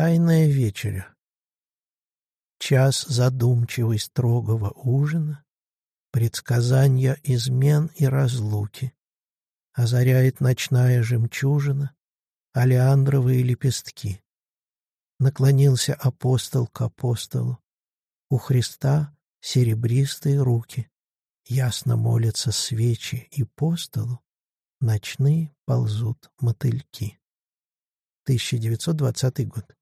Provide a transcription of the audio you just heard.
Тайная вечеря. Час задумчивый строгого ужина, предсказания измен и разлуки. Озаряет ночная жемчужина алиандровые лепестки. Наклонился апостол к апостолу. У Христа серебристые руки. Ясно молятся свечи и по столу Ночные ползут мотыльки. 1920 год.